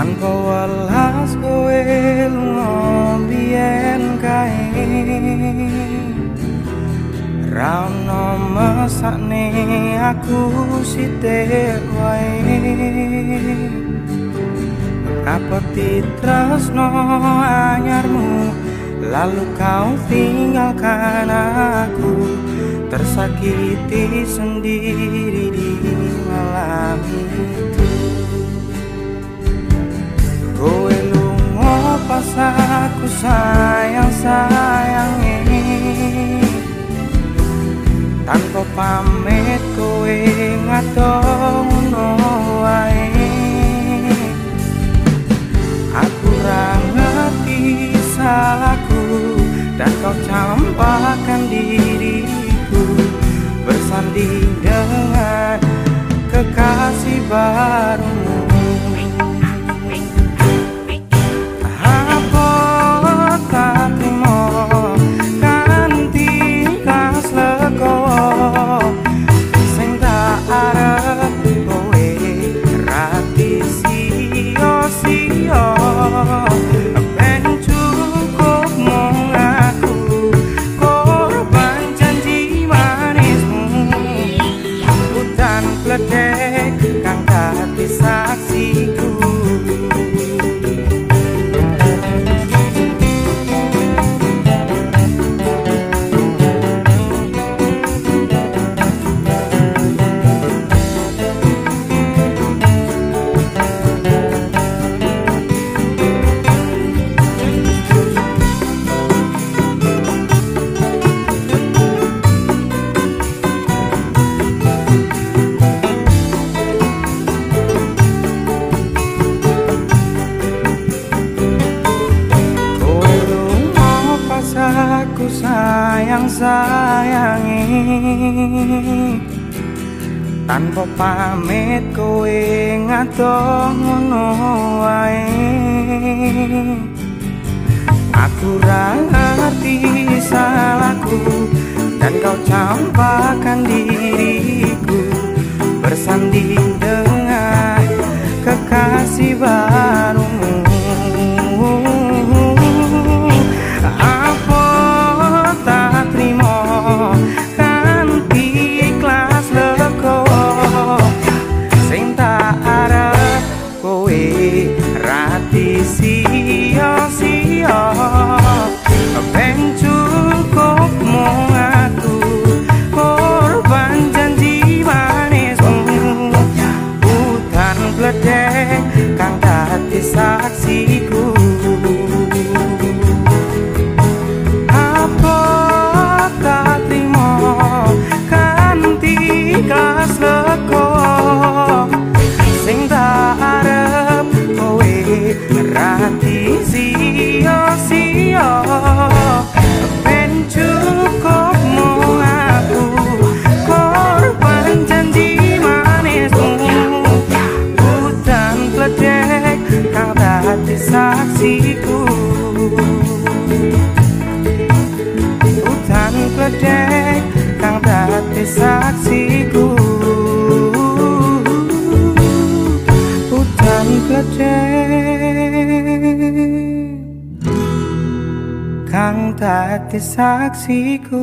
tanpa welas kowe lunga biyen kae. Rano mesakne aku sithik wae. Apa titresno anyarmu Lalu kau tinggalkan aku? Tersakiti sendiri di malam itu aku sayang sayangi Tanpa pamit kowe ngadong wae Aku ra ngerti salahku dan kau campakkan diriku bersanding dengan kekasih barumu sayang sayangi. Tanpa pamit kowe ngato ngono wae. Aku ngerti salahku dan kau campakkan diriku bersanding saksiku Hutan kledek kang dadi saksiku. Hutan kledek kang dadi saksiku